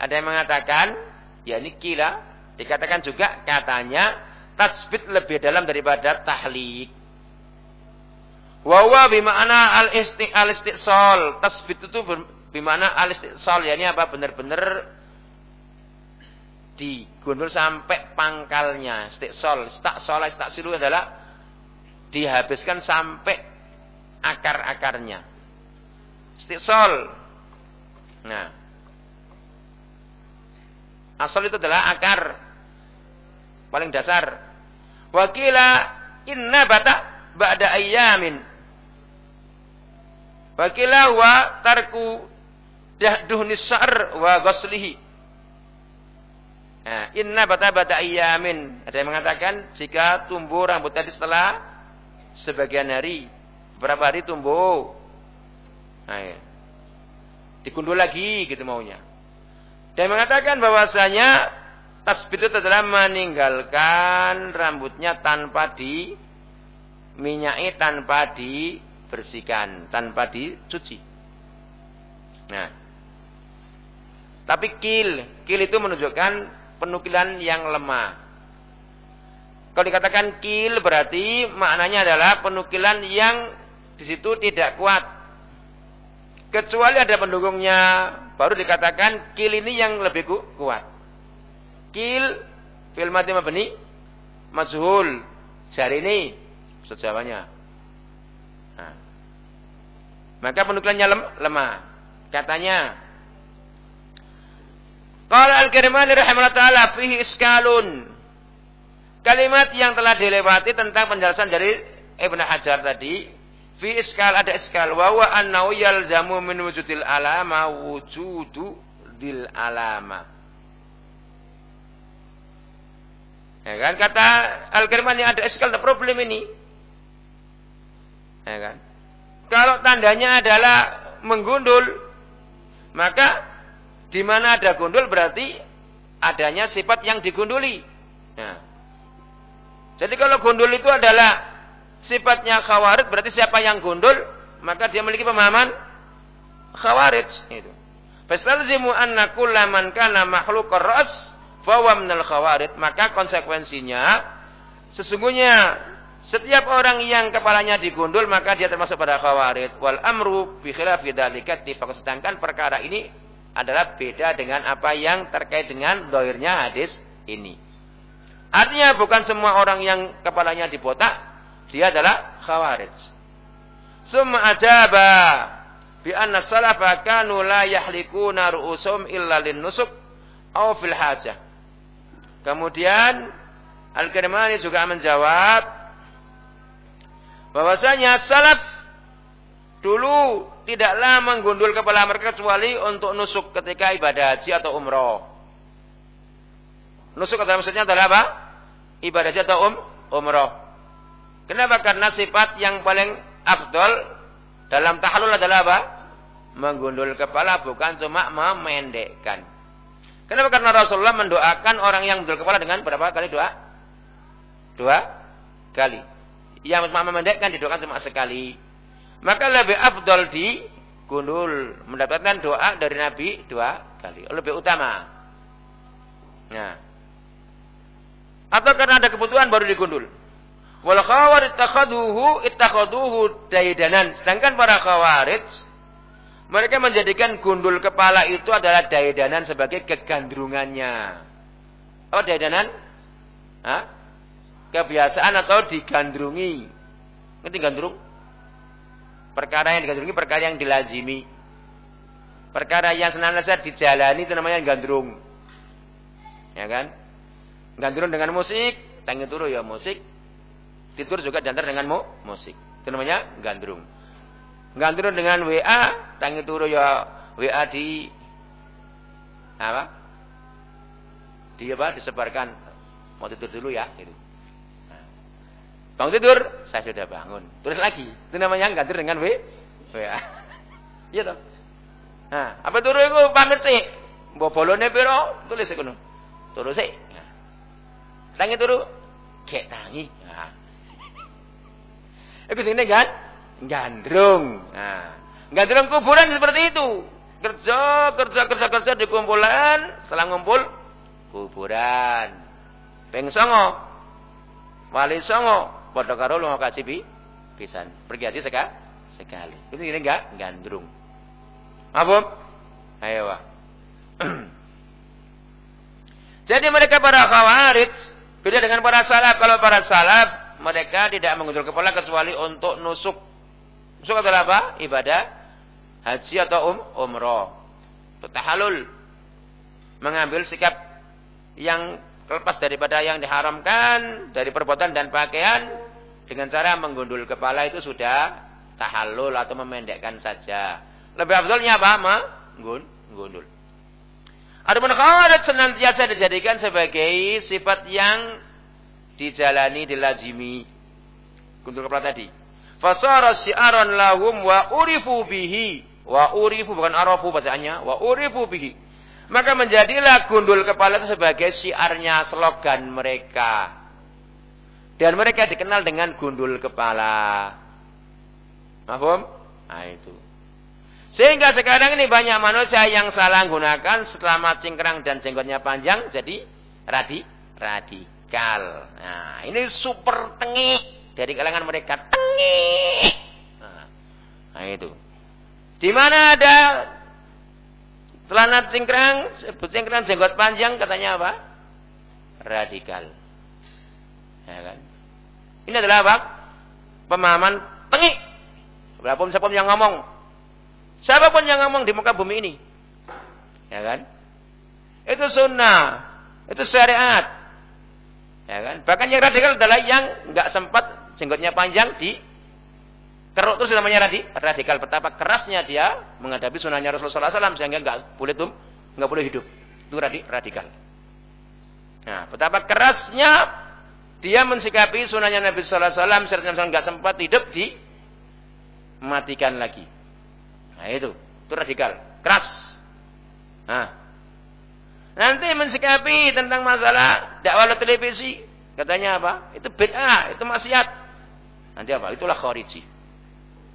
Speaker 1: ada yang mengatakan yakni kila Dikatakan juga katanya tasbit lebih dalam daripada tahlik. Wawa bimana al al istiqsal. Tasbit itu bimana al istiqsal. Ya ini apa? Benar-benar digundul sampai pangkalnya. Istiqsal. Istiqsal, istiqsilu adalah dihabiskan sampai akar-akarnya. Istiqsal. Nah. Asal itu adalah akar paling dasar. Wakila inna bata ba'da ayyamin. Wakila wa tarku dahduhnis sa'r wa ghaslihi. Nah, inna bata ba'da ayyamin. Ada yang mengatakan jika tumbuh rambut tadi setelah sebagian hari. Berapa hari tumbuh? Nah, ya. Dikundul lagi gitu maunya. Dan mengatakan bahwasanya Tasbih itu adalah meninggalkan rambutnya tanpa di minyaki, tanpa dibersihkan, tanpa dicuci. Nah, tapi kil, kil itu menunjukkan penukilan yang lemah. Kalau dikatakan kil berarti maknanya adalah penukilan yang di situ tidak kuat. Kecuali ada pendukungnya, baru dikatakan kil ini yang lebih kuat. Kil fil mati mabni majhul. Jari ini sejawanya. Nah. Maka penukilannya lem, lemah. Katanya Qala Al-Karimani rahimahullah taala fihi iskalun. Kalimat yang telah dilewati tentang penjelasan dari Ibnu Hajar tadi, fi iskal ada iskal wa wa annahu yalzamu min wujudil alama wujudu dil alama. Ya kan? Kata Al-Kirmani ada eskal problem ini. Ya kan? Kalau tandanya adalah menggundul, maka di mana ada gundul berarti adanya sifat yang digunduli. Ya. Jadi kalau gundul itu adalah sifatnya khawarid, berarti siapa yang gundul, maka dia memiliki pemahaman khawarij itu. Fastalzimu anna kullaman kana makhluqar ras bahwa minal khawarid, maka konsekuensinya sesungguhnya setiap orang yang kepalanya digundul maka dia termasuk pada khawarid. Wal amru bi khilafi dzalika sedangkan perkara ini adalah beda dengan apa yang terkait dengan doirnya hadis ini. Artinya bukan semua orang yang kepalanya dibotak dia adalah khawarij. Summa ajaba bi anna salafa kanu la yahlikuna ru'usum illa lin nusuk aw fil. Kemudian Al-Kirmani juga menjawab Bahwasanya salaf dulu tidaklah menggundul kepala mereka kecuali untuk nusuk ketika ibadah haji atau umroh. Nusuk adalah maksudnya adalah apa? Ibadah haji atau um, umroh. Kenapa? Karena sifat yang paling afdol dalam tahlul adalah apa? Menggundul kepala bukan cuma memendekkan. Kenapa? Karena Rasulullah mendoakan orang yang menggundul kepala dengan berapa kali doa? Dua kali. Yang memendekkan didoakan cuma sekali. Maka lebih afdol di gundul. Mendapatkan doa dari Nabi dua kali. Lebih utama. Nah. Atau karena ada kebutuhan baru digundul. Wal khawarij ittakhaduhu ittakhaduhu daidanan. Sedangkan para khawarij mereka menjadikan gundul kepala itu adalah daidanan sebagai kegandrungannya. Oh daidanan? Hah? Kebiasaan atau digandrungi. Ngerti gandrung? Perkara yang digandrungi perkara yang dilazimi. Perkara yang senantiasa dijalani itu namanya gandrung. Ya kan? Gandrung dengan musik, tangi turu ya musik. Tidur juga diantar dengan mu, musik. Itu namanya gandrung. Gandrung dengan WA, tangi turu ya WA di apa? Di apa? Disebarkan. Mau tidur dulu ya, gitu. Bangun tidur, saya sudah bangun. Terus lagi. Itu namanya ganti dengan W. WA. Iya toh? Nah, apa turu iku pamit sih? Mbok bolone piro? Tulis iku. Turu sih. Nah. Tangi turu. Kek tangi. Nah. Iku sing kan gandrung. Nah, gandrung kuburan seperti itu. Kerja, kerja, kerja, kerja di kumpulan, setelah ngumpul kuburan. Peng songo. Wali songo Padha karo lunga kaji pi pisan. Pergi haji seka, sekali. Itu ini enggak gandrung. Apa? Ayo. Jadi mereka para khawarij beda dengan para salaf. Kalau para salaf mereka tidak mengundur kepala kecuali untuk nusuk. Nusuk adalah apa? Ibadah haji atau um, umroh. Tahalul. Mengambil sikap yang lepas daripada yang diharamkan dari perbuatan dan pakaian dengan cara menggundul kepala itu sudah tahallul atau memendekkan saja. Lebih afdolnya apa? Menggundul. Adapun khawarij senantiasa dijadikan sebagai sifat yang dijalani, dilazimi. Gundul kepala tadi. Fasara syi'aran lahum wa urifu bihi. Wa urifu bukan arafu bacaannya. Wa urifu bihi. Maka menjadilah gundul kepala itu sebagai syiarnya, slogan mereka. Dan mereka dikenal dengan gundul kepala. Mahfum? Nah itu. Sehingga sekarang ini banyak manusia yang salah gunakan setelah cingkrang dan jenggotnya panjang jadi radi radikal. Nah, ini super tengik dari kalangan mereka. Nah, nah itu. Di mana ada celana cingkrang, cingkrang jenggot panjang katanya apa? Radikal. Ya kan? Ini adalah apa? Pemahaman tengik. Berapapun siapa pun yang ngomong. Siapa pun yang ngomong di muka bumi ini. Ya kan? Itu sunnah. Itu syariat. Ya kan? Bahkan yang radikal adalah yang nggak sempat jenggotnya panjang di keruk itu namanya radikal. Betapa kerasnya dia menghadapi sunnahnya Rasulullah SAW sehingga nggak boleh tuh nggak boleh hidup. Itu radikal. Nah, betapa kerasnya dia mensikapi sunahnya Nabi Sallallahu Alaihi Wasallam nggak sempat hidup di matikan lagi. Nah itu, itu radikal, keras. Nah, nanti mensikapi tentang masalah dakwah televisi, katanya apa? Itu bid'ah, itu maksiat. Nanti apa? Itulah khariji.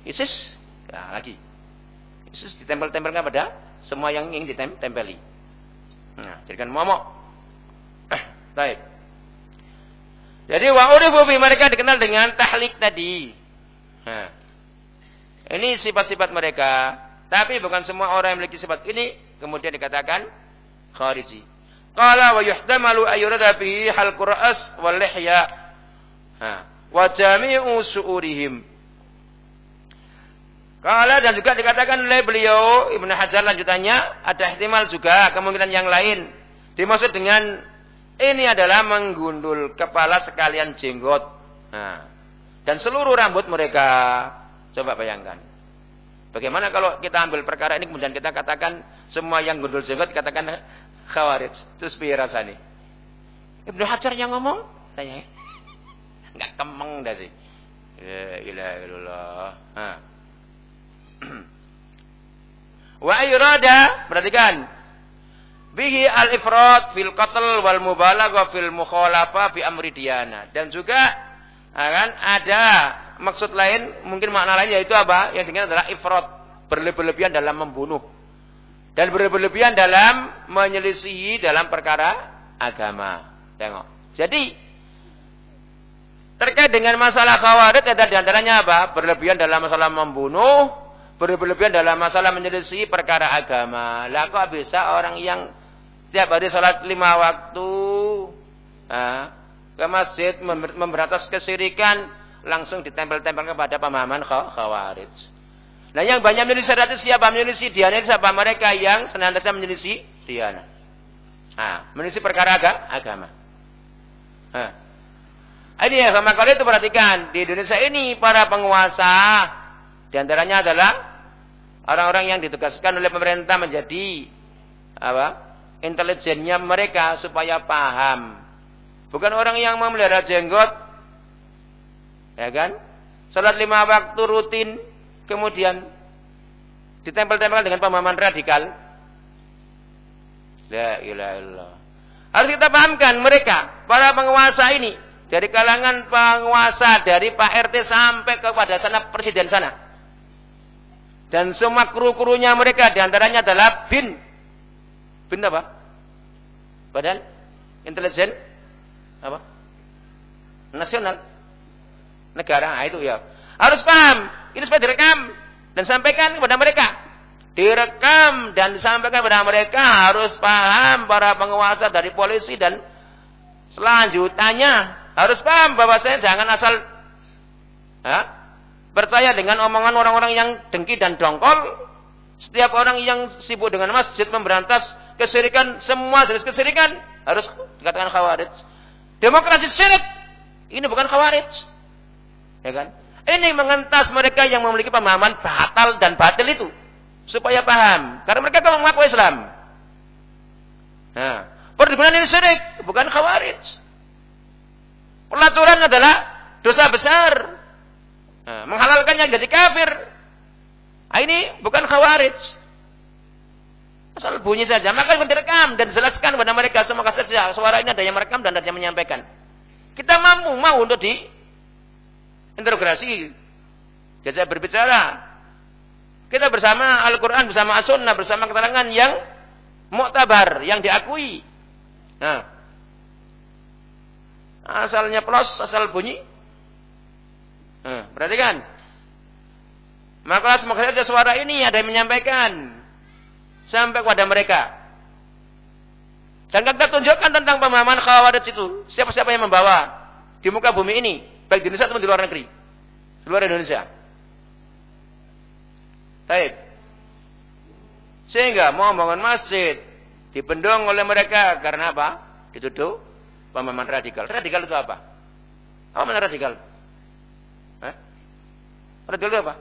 Speaker 1: ISIS, nah lagi. ISIS ditempel-tempelkan pada semua yang ingin ditempeli. Nah, jadikan momok. Eh, baik. Jadi wa urifu mereka dikenal dengan tahlik tadi. Nah, ini sifat-sifat mereka. Tapi bukan semua orang yang memiliki sifat ini kemudian dikatakan khariji. Qala wa yuhtamalu ayyurada bihi ra's wal lihya. Wa jami'u su'urihim. Kala dan juga dikatakan oleh beliau Ibnu Hajar lanjutannya ada ihtimal juga kemungkinan yang lain. Dimaksud dengan ini adalah menggundul kepala sekalian jenggot. Nah, dan seluruh rambut mereka. Coba bayangkan. Bagaimana kalau kita ambil perkara ini kemudian kita katakan semua yang gundul jenggot katakan khawarij. Terus piye rasane? Ibnu Hajar yang ngomong? Tanya. Enggak kemeng dah sih. Ya ilaha. Wa irada, perhatikan. Bihi al-ifrat fil qatl wal mubalaghah fil mukhalafa fi amri diyana. Dan juga akan ada maksud lain, mungkin makna lain yaitu apa? Yang dengan adalah ifrat, berlebihan dalam membunuh. Dan berlebihan dalam menyelisihi dalam perkara agama. Tengok. Jadi terkait dengan masalah khawarij ada di antaranya apa? Berlebihan dalam masalah membunuh, berlebihan dalam masalah menyelisihi perkara agama. Lah kok bisa orang yang Tiap hari sholat lima waktu. Ke masjid memberantas kesirikan. Langsung ditempel-tempel kepada pemahaman khawarij. Nah yang banyak menyelisih itu siapa menyelisih diana siapa mereka yang senantiasa menyelisih diana. Nah, menyelisih perkara agama. Nah. Ini ya sama kali itu perhatikan di Indonesia ini para penguasa di antaranya adalah orang-orang yang ditugaskan oleh pemerintah menjadi apa intelijennya mereka supaya paham. Bukan orang yang memelihara jenggot. Ya kan? Salat lima waktu rutin. Kemudian ditempel-tempel dengan pemahaman radikal. La ilaha. Harus kita pahamkan mereka, para penguasa ini. Dari kalangan penguasa, dari Pak RT sampai kepada sana presiden sana. Dan semua kru-krunya mereka di antaranya adalah bin Bin apa? Badan intelijen apa? Nasional. Negara, nah, itu ya. Harus paham. Ini supaya direkam dan sampaikan kepada mereka. Direkam dan disampaikan kepada mereka harus paham para penguasa dari polisi dan selanjutnya harus paham bahwa saya jangan asal ya, percaya dengan omongan orang-orang yang dengki dan dongkol. Setiap orang yang sibuk dengan masjid memberantas kesirikan, semua jenis kesirikan harus dikatakan khawarij. Demokrasi syirik ini bukan khawarij. Ya kan? Ini mengentas mereka yang memiliki pemahaman batal dan batil itu supaya paham. Karena mereka kan mengaku Islam. Nah, ini syirik, bukan khawarij. Pelaturan adalah dosa besar. Nah, menghalalkannya jadi kafir. Nah, ini bukan khawarij. Asal bunyi saja. Maka direkam dan jelaskan kepada mereka semua kaset suara ini ada yang merekam dan ada yang menyampaikan. Kita mampu mau untuk di interogasi. Kita berbicara. Kita bersama Al-Quran, bersama As-Sunnah, bersama keterangan yang muktabar, yang diakui. Nah, asalnya plus, asal bunyi. Nah, perhatikan. Maka semoga saja suara ini ada yang menyampaikan sampai kepada mereka. Dan kita tunjukkan tentang pemahaman khawarij itu. Siapa-siapa yang membawa di muka bumi ini. Baik di Indonesia atau di luar negeri. Di luar Indonesia. Taib. Sehingga mau membangun masjid. Dipendung oleh mereka. Karena apa? Dituduh pemahaman radikal. Radikal itu apa? Apa mana radikal? Hah? Radikal itu apa?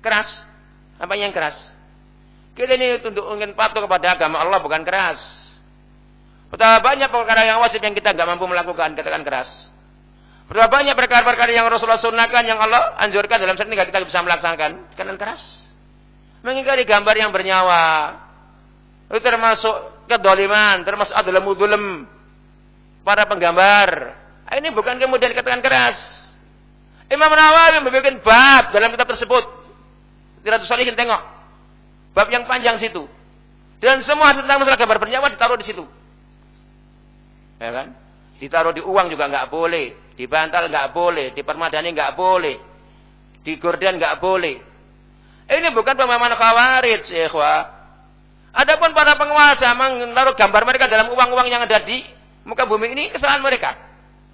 Speaker 1: Keras. Apa yang keras? Kita ini untuk ingin patuh kepada agama Allah bukan keras. Betapa banyak perkara yang wajib yang kita nggak mampu melakukan, katakan keras. Betapa banyak perkara-perkara yang Rasulullah sunnahkan, yang Allah anjurkan dalam ini kita bisa melaksanakan, katakan keras. Mengingkari gambar yang bernyawa. Itu termasuk kedoliman, termasuk adalah mudulem. Para penggambar. Ini bukan kemudian katakan keras. Imam Nawawi membuat bab dalam kitab tersebut. Tidak Salihin tengok. Bab yang panjang situ. Dan semua tentang masalah gambar bernyawa ditaruh di situ. Ya kan? Ditaruh di uang juga nggak boleh, di bantal nggak boleh, di permadani nggak boleh, di gorden nggak boleh. Ini bukan pemahaman khawarij, ikhwah. Adapun para penguasa menaruh gambar mereka dalam uang-uang yang ada di muka bumi ini kesalahan mereka.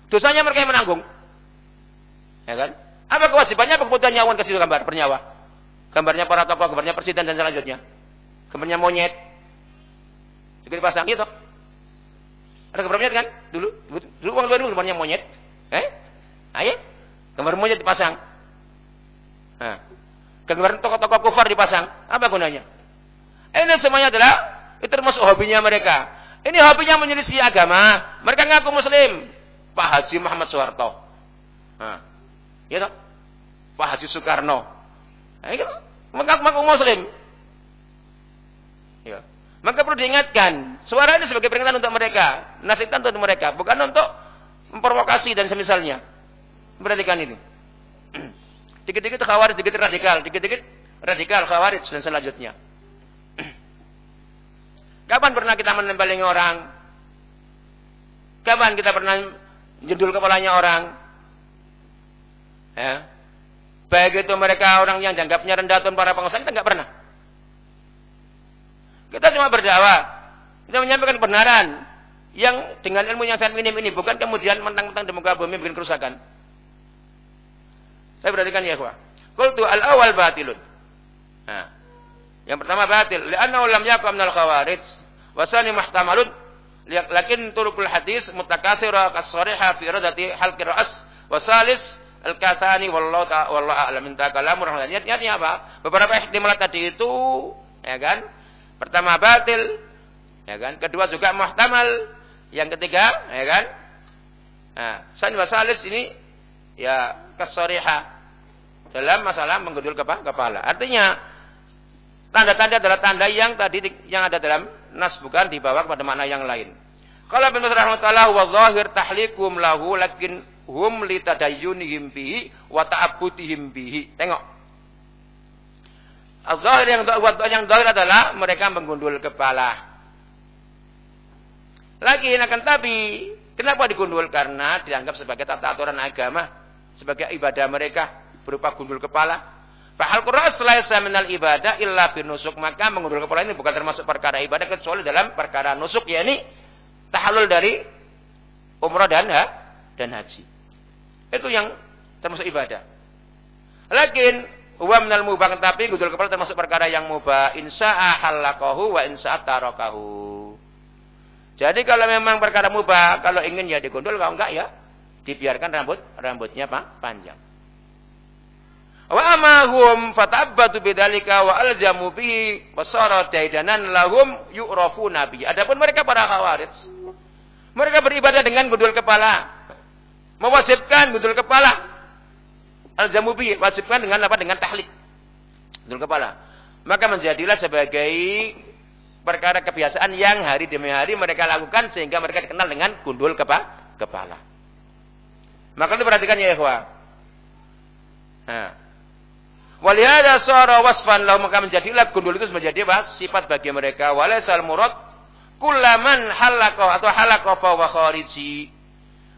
Speaker 1: Dosanya mereka yang menanggung. Ya kan? Apa kewajibannya apa kebutuhannya uang ke situ gambar bernyawa? Gambarnya para tokoh, gambarnya presiden dan selanjutnya. Gambarnya monyet. Juga dipasang gitu. Ada gambar monyet kan? Dulu, dulu uang dulu gambarnya monyet. Eh? Ayo. Gambar monyet dipasang. Nah, gambar tokoh-tokoh kufar dipasang. Apa gunanya? Ini semuanya adalah itu termasuk hobinya mereka. Ini hobinya menyelisih agama. Mereka ngaku muslim. Pak Haji Muhammad Soeharto. Nah, ya? Pak Haji Soekarno. Nah, itu mengaku muslim. Ya. Maka perlu diingatkan, suara ini sebagai peringatan untuk mereka, nasihat untuk mereka, bukan untuk memprovokasi dan semisalnya. Perhatikan ini. Dikit-dikit khawarij, dikit radikal, dikit-dikit radikal khawarij dan selanjutnya. Kapan pernah kita menembalingi orang? Kapan kita pernah jendul kepalanya orang? Ya. Baik itu mereka orang yang dianggapnya rendah atau para pengusaha, kita nggak pernah. Kita cuma berdakwah. Kita menyampaikan kebenaran yang dengan ilmu yang sangat minim ini bukan kemudian mentang-mentang di muka bumi bikin kerusakan. Saya perhatikan ya, Pak. Qultu al-awal batilun. Nah, yang pertama batil, li'annahu lam yakun minal khawarij wa sani muhtamalun lakin turukul hadis mutakatsira kas-sariha fi radati halqi ra's wa salis al-kathani wallahu ta'ala wallahu a'lam min kalamur Niatnya apa? Beberapa ihtimalat tadi itu ya kan? Pertama batil, ya kan? Kedua juga muhtamal, yang ketiga, ya kan? Nah, sani wasalis ini ya kasoriha dalam masalah menggundul kepala. Artinya tanda-tanda adalah tanda yang tadi yang ada dalam nas bukan dibawa kepada makna yang lain. Kalau bin rahmatullah wa zahir tahlikum lahu lakin hum li tadayyunihim bihi wa ta'abbudihim bihi. Tengok. Al-zahir yang yang zahir adalah mereka menggundul kepala. Lagi akan tapi kenapa digundul? Karena dianggap sebagai tata aturan agama, sebagai ibadah mereka berupa gundul kepala. Fahal kuras laisa minal ibadah illa binusuk. Maka menggundul kepala ini bukan termasuk perkara ibadah kecuali dalam perkara nusuk yakni tahalul dari umrah dan ha, dan haji. Itu yang termasuk ibadah. Lakin Huwa minal mubah tapi gundul kepala termasuk perkara yang mubah. Insya'a halakahu wa insya'a tarakahu. Jadi kalau memang perkara mubah, kalau ingin ya digundul, kalau enggak ya dibiarkan rambut rambutnya pak panjang. Wa amahum fatabbatu bidzalika wa aljamu bihi wasara daidanan lahum yu'rafu nabi. Adapun mereka para khawarij, mereka beribadah dengan gundul kepala. Mewajibkan gundul kepala Al-jamubi wajibkan dengan apa? Dengan tahlik. Dulu kepala. Maka menjadilah sebagai perkara kebiasaan yang hari demi hari mereka lakukan sehingga mereka dikenal dengan gundul kepa kepala. Maka itu perhatikan ya ikhwah. Nah. Walihada suara wasfan lahu maka menjadilah gundul itu menjadi apa? Sifat bagi mereka. Walaisal murad kullaman halaqah atau halaqah wa khariji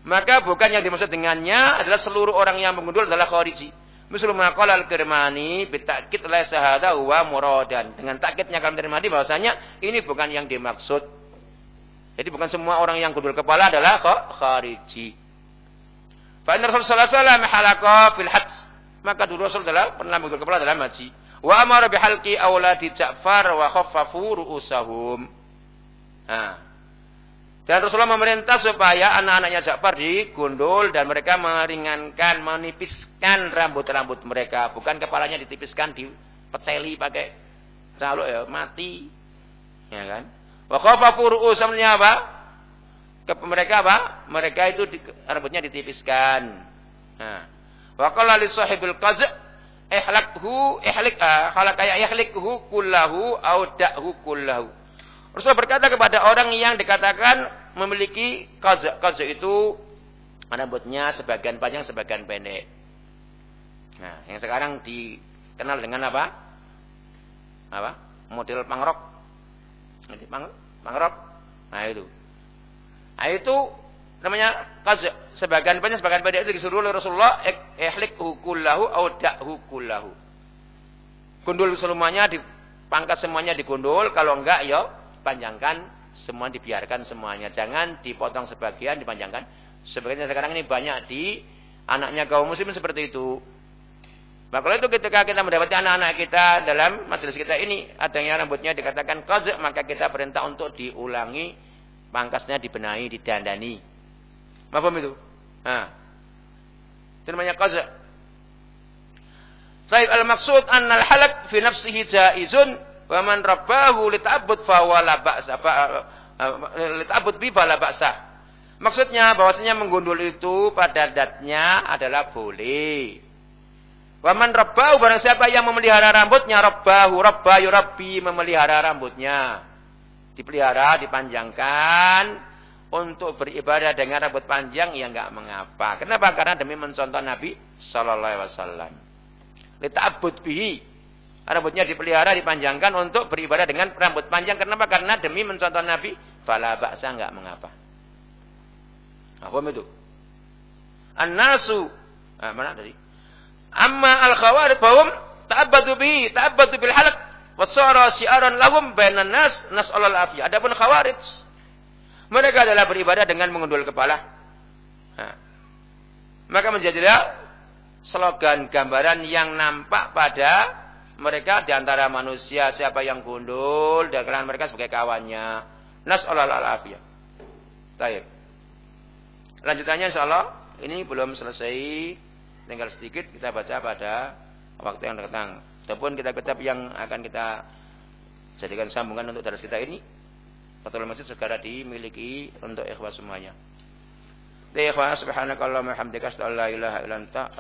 Speaker 1: maka bukan yang dimaksud dengannya adalah seluruh orang yang mengundul adalah khariji. Misal maqala al-Kirmani bitakid la sahada wa muradan. Dengan takkidnya kalam Kirmani bahwasanya ini bukan yang dimaksud. Jadi bukan semua orang yang gundul kepala adalah khariji. Fa inna Rasul sallallahu alaihi wasallam fil hajj. Maka dulu Rasul adalah pernah menggundul kepala dalam haji. Wa amara bihalqi auladi Ja'far wa khaffafu ru'usahum. Dan Rasulullah memerintah supaya anak-anaknya Ja'far digundul dan mereka meringankan, menipiskan rambut-rambut mereka. Bukan kepalanya ditipiskan, dipeceli pakai calo ya, mati. Ya kan? Wa khafafu ru'usamnya apa? Ke mereka apa? Mereka itu di, rambutnya ditipiskan. Nah. Wa qala li sahibil qaz' ihlakhu ihlik ah, khalaka ihlikhu kullahu au da'hu kullahu. Rasul berkata kepada orang yang dikatakan memiliki kaza. Kaza itu rambutnya sebagian panjang, sebagian pendek. Nah, yang sekarang dikenal dengan apa? Apa? Model pangrok. Pang, pangrok. Nah, itu. Nah, itu namanya kaza. Sebagian panjang, sebagian pendek itu disuruh oleh Rasulullah ihlik hukullahu au da'hu kullahu. Gundul semuanya dipangkas semuanya digundul, kalau enggak ya dipanjangkan, semua dibiarkan semuanya. Jangan dipotong sebagian, dipanjangkan. Sebagian sekarang ini banyak di anaknya kaum muslim seperti itu. Maka itu ketika kita mendapati anak-anak kita dalam majelis kita ini adanya rambutnya dikatakan qazq, maka kita perintah untuk diulangi pangkasnya dibenahi, didandani. Paham itu? Nah. Itu namanya qaza. Taib al-maksud anna al-halak fi nafsihi jaizun wa man rabbahu lita'abbud fa huwa la ba'sa. Lita'abbud bi la ba'sa. Maksudnya bahwasanya menggundul itu pada datnya adalah boleh. Waman rabbahu barang siapa yang memelihara rambutnya rabbahu rabbayu rabbi memelihara rambutnya. Dipelihara, dipanjangkan untuk beribadah dengan rambut panjang ya enggak mengapa. Kenapa? Karena demi mencontoh Nabi sallallahu alaihi wasallam. Lita'abbud bihi. Rambutnya dipelihara, dipanjangkan untuk beribadah dengan rambut panjang. Kenapa? Karena demi mencontoh Nabi, fala ba'sa enggak mengapa. Apa itu? An-nasu. Nah, mana tadi? Amma al-khawarij bahum ta'abbadu bihi, ta'abbadu bil halak. Wasara syi'aran lahum bainan nas nas'alal afiyah. Adapun khawarij mereka adalah beribadah dengan mengundul kepala. Nah, maka menjadilah slogan gambaran yang nampak pada mereka di antara manusia siapa yang gundul dan kalian mereka sebagai kawannya. Nas'alal afiyah. Baik. Lanjutannya insyaallah ini belum selesai, tinggal sedikit kita baca pada waktu yang datang. Ataupun kitab-kitab yang akan kita jadikan sambungan untuk daras kita ini. Fathul Masjid segera dimiliki untuk ikhwah semuanya. Ya ikhwah subhanakallahumma hamdika asyhadu an la ilaha illa anta